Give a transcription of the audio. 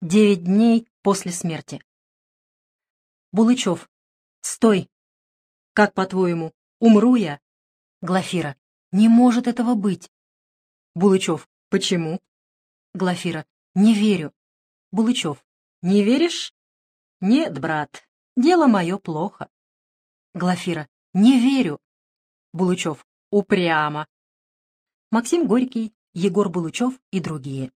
Девять дней после смерти. Булычев. Стой. Как, по-твоему, умру я? Глафира. Не может этого быть. Булычев. Почему? Глафира. Не верю. Булычев. Не веришь? Нет, брат, дело мое плохо. Глафира. Не верю. Булычев. Упрямо. Максим Горький, Егор Булычев и другие.